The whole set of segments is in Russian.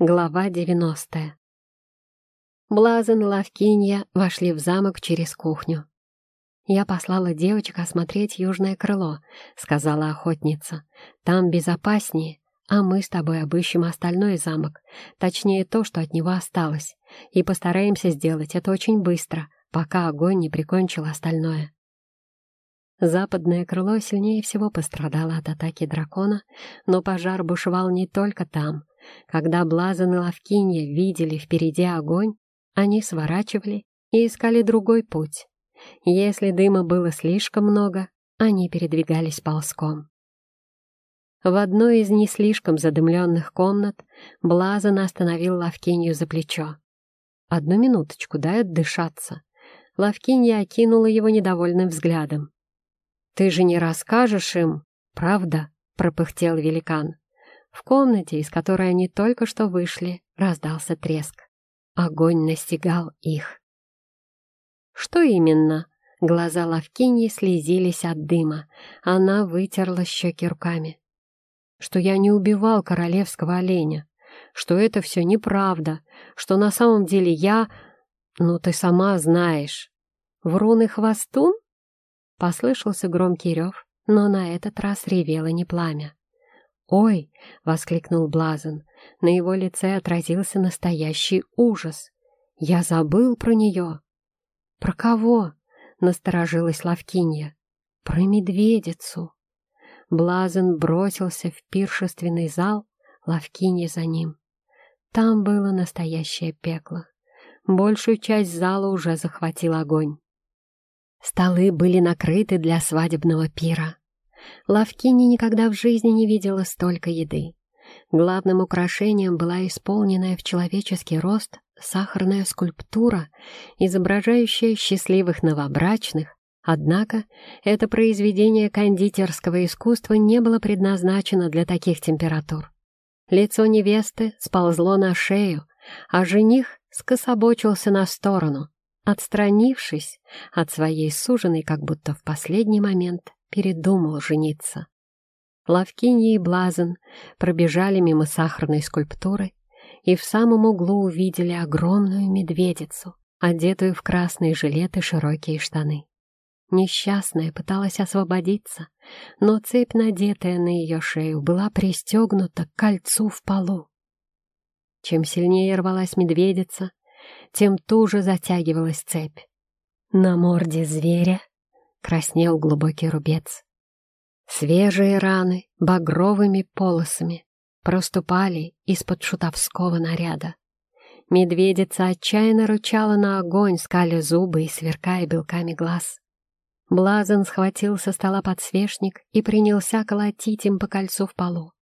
Глава девяностая. Блазан и Лавкинья вошли в замок через кухню. «Я послала девочек осмотреть южное крыло», — сказала охотница. «Там безопаснее, а мы с тобой обыщем остальной замок, точнее то, что от него осталось, и постараемся сделать это очень быстро, пока огонь не прикончил остальное». Западное крыло сильнее всего пострадало от атаки дракона, но пожар бушевал не только там — когда Блазан и Лавкинья видели впереди огонь, они сворачивали и искали другой путь. Если дыма было слишком много, они передвигались ползком. В одной из не слишком задымленных комнат Блазан остановил Лавкинью за плечо. «Одну минуточку, дай отдышаться». Лавкинья окинула его недовольным взглядом. «Ты же не расскажешь им, правда?» — пропыхтел великан. В комнате, из которой они только что вышли, раздался треск. Огонь настигал их. «Что именно?» Глаза Лавкиньи слезились от дыма. Она вытерла щеки руками. «Что я не убивал королевского оленя, что это все неправда, что на самом деле я... Ну, ты сама знаешь. Врун и хвостун?» Послышался громкий рев, но на этот раз ревело не пламя. «Ой!» — воскликнул Блазен. На его лице отразился настоящий ужас. «Я забыл про нее!» «Про кого?» — насторожилась Лавкинья. «Про медведицу!» Блазен бросился в пиршественный зал, Лавкинья за ним. Там было настоящее пекло. Большую часть зала уже захватил огонь. Столы были накрыты для свадебного пира. Лавкини никогда в жизни не видела столько еды. Главным украшением была исполненная в человеческий рост сахарная скульптура, изображающая счастливых новобрачных, однако это произведение кондитерского искусства не было предназначено для таких температур. Лицо невесты сползло на шею, а жених скособочился на сторону, отстранившись от своей суженой, как будто в последний момент передумал жениться. Лавкинья и Блазен пробежали мимо сахарной скульптуры и в самом углу увидели огромную медведицу, одетую в красный жилет и широкие штаны. Несчастная пыталась освободиться, но цепь, надетая на ее шею, была пристегнута к кольцу в полу. Чем сильнее рвалась медведица, тем туже затягивалась цепь. На морде зверя краснел глубокий рубец. Свежие раны багровыми полосами проступали из-под шутовского наряда. Медведица отчаянно рычала на огонь, скаля зубы и сверкая белками глаз. Блазен схватил со стола подсвечник и принялся колотить им по кольцу в полу.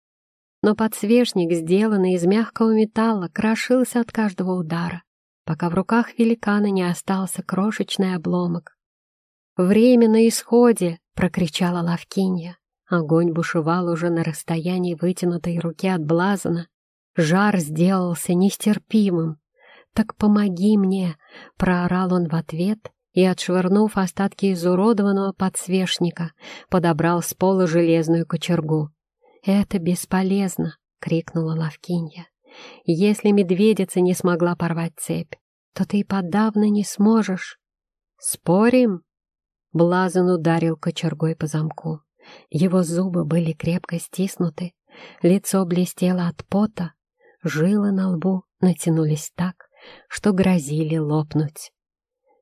Но подсвечник, сделанный из мягкого металла, крошился от каждого удара, пока в руках великана не остался крошечный обломок. «Время на исходе!» — прокричала Лавкинья. Огонь бушевал уже на расстоянии вытянутой руки от Блазана. Жар сделался нестерпимым. «Так помоги мне!» — проорал он в ответ и, отшвырнув остатки изуродованного подсвечника, подобрал с пола железную кочергу. «Это бесполезно!» — крикнула Лавкинья. «Если медведица не смогла порвать цепь, то ты и подавно не сможешь. Спорим?» Блазан ударил кочергой по замку. Его зубы были крепко стиснуты, лицо блестело от пота, жилы на лбу натянулись так, что грозили лопнуть.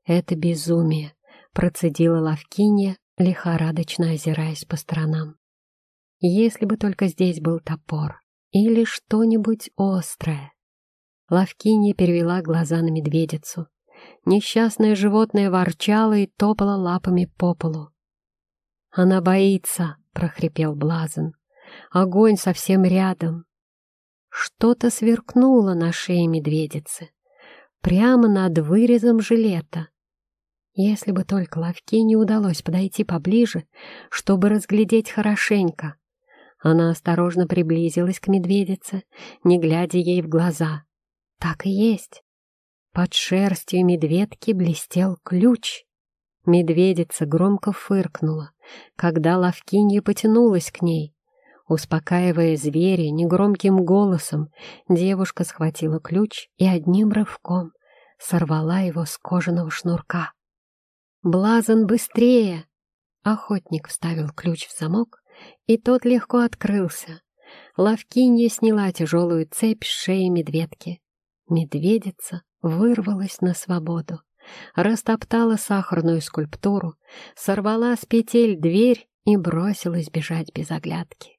«Это безумие», — процедила Лавкинья, лихорадочно озираясь по сторонам. «Если бы только здесь был топор или что-нибудь острое». Лавкинья перевела глаза на медведицу. Несчастное животное ворчало и топало лапами по полу. «Она боится!» — прохрипел Блазен. «Огонь совсем рядом!» Что-то сверкнуло на шее медведицы, прямо над вырезом жилета. Если бы только ловке не удалось подойти поближе, чтобы разглядеть хорошенько. Она осторожно приблизилась к медведице, не глядя ей в глаза. Так и есть. Под шерстью медведки блестел ключ. Медведица громко фыркнула, когда Лавкинья потянулась к ней. Успокаивая зверя негромким голосом, девушка схватила ключ и одним рывком сорвала его с кожаного шнурка. «Блазан, быстрее!» Охотник вставил ключ в замок, и тот легко открылся. Лавкинья сняла тяжелую цепь с шеи медведки. Медведица вырвалась на свободу, растоптала сахарную скульптуру, сорвала с петель дверь и бросилась бежать без оглядки.